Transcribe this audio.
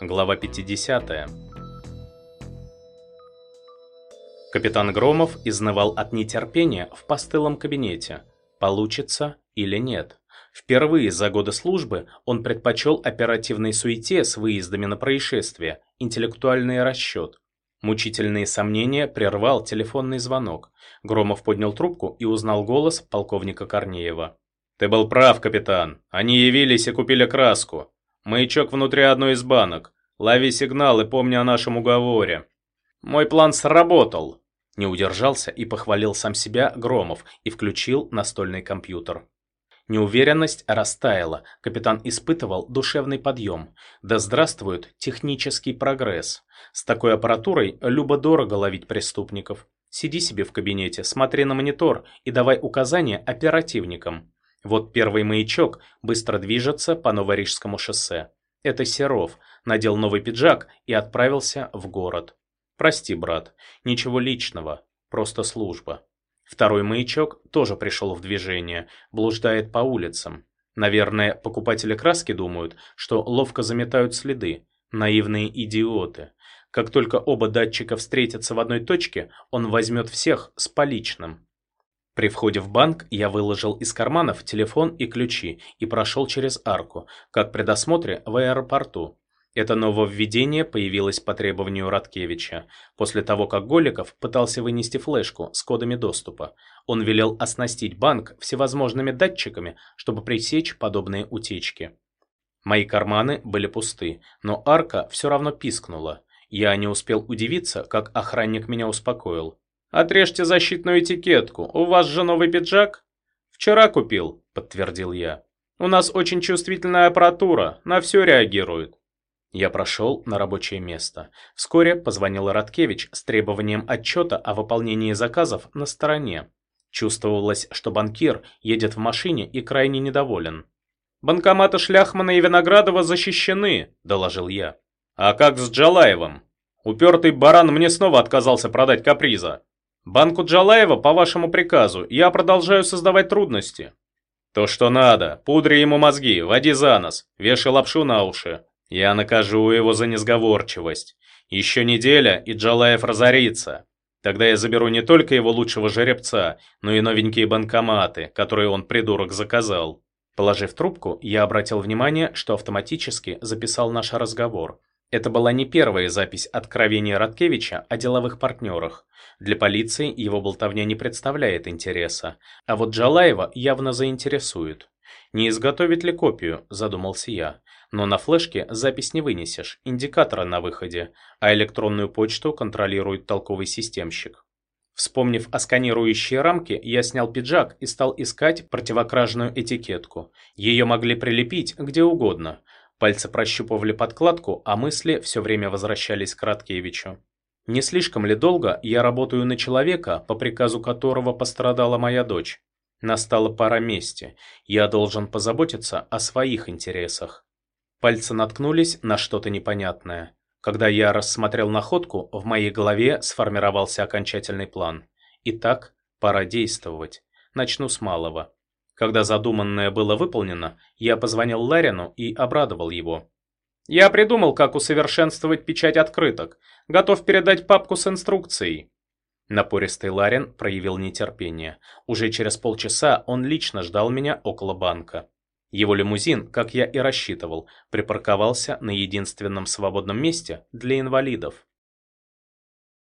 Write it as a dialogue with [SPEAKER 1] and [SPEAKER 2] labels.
[SPEAKER 1] Глава 50. Капитан Громов изнывал от нетерпения в постылом кабинете. Получится или нет? Впервые за годы службы он предпочел оперативной суете с выездами на происшествие, интеллектуальный расчет. Мучительные сомнения прервал телефонный звонок. Громов поднял трубку и узнал голос полковника Корнеева. «Ты был прав, капитан. Они явились и купили краску. Маячок внутри одной из банок. Лови сигнал и помни о нашем уговоре». «Мой план сработал!» Не удержался и похвалил сам себя Громов и включил настольный компьютер. Неуверенность растаяла, капитан испытывал душевный подъем. Да здравствует технический прогресс. С такой аппаратурой любо-дорого ловить преступников. Сиди себе в кабинете, смотри на монитор и давай указания оперативникам. Вот первый маячок быстро движется по Новорижскому шоссе. Это Серов, надел новый пиджак и отправился в город. Прости, брат, ничего личного, просто служба. Второй маячок тоже пришел в движение, блуждает по улицам. Наверное, покупатели краски думают, что ловко заметают следы. Наивные идиоты. Как только оба датчика встретятся в одной точке, он возьмет всех с поличным. При входе в банк я выложил из карманов телефон и ключи и прошел через арку, как при досмотре в аэропорту. Это нововведение появилось по требованию Радкевича. После того, как Голиков пытался вынести флешку с кодами доступа, он велел оснастить банк всевозможными датчиками, чтобы пресечь подобные утечки. Мои карманы были пусты, но арка все равно пискнула. Я не успел удивиться, как охранник меня успокоил. «Отрежьте защитную этикетку. У вас же новый пиджак?» «Вчера купил», — подтвердил я. «У нас очень чувствительная аппаратура, на все реагирует». Я прошел на рабочее место. Вскоре позвонил Радкевич с требованием отчета о выполнении заказов на стороне. Чувствовалось, что банкир едет в машине и крайне недоволен. «Банкоматы Шляхмана и Виноградова защищены», – доложил я. «А как с Джалаевым? Упертый баран мне снова отказался продать каприза. Банку Джалаева, по вашему приказу, я продолжаю создавать трудности». «То, что надо. Пудри ему мозги, води за нос, вешай лапшу на уши. Я накажу его за несговорчивость. Еще неделя, и Джалаев разорится. Тогда я заберу не только его лучшего жеребца, но и новенькие банкоматы, которые он, придурок, заказал. Положив трубку, я обратил внимание, что автоматически записал наш разговор. Это была не первая запись откровения Радкевича о деловых партнерах. Для полиции его болтовня не представляет интереса, а вот Джалаева явно заинтересует. Не изготовить ли копию, задумался я. Но на флешке запись не вынесешь, индикатора на выходе, а электронную почту контролирует толковый системщик. Вспомнив о сканирующей рамке, я снял пиджак и стал искать противокражную этикетку. Ее могли прилепить где угодно. Пальцы прощупывали подкладку, а мысли все время возвращались к Краткевичу. Не слишком ли долго я работаю на человека, по приказу которого пострадала моя дочь? Настала пора мести. Я должен позаботиться о своих интересах. Пальцы наткнулись на что-то непонятное. Когда я рассмотрел находку, в моей голове сформировался окончательный план. Итак, пора действовать. Начну с малого. Когда задуманное было выполнено, я позвонил Ларину и обрадовал его. «Я придумал, как усовершенствовать печать открыток. Готов передать папку с инструкцией». Напористый Ларин проявил нетерпение. Уже через полчаса он лично ждал меня около банка. Его лимузин, как я и рассчитывал, припарковался на единственном свободном месте для инвалидов.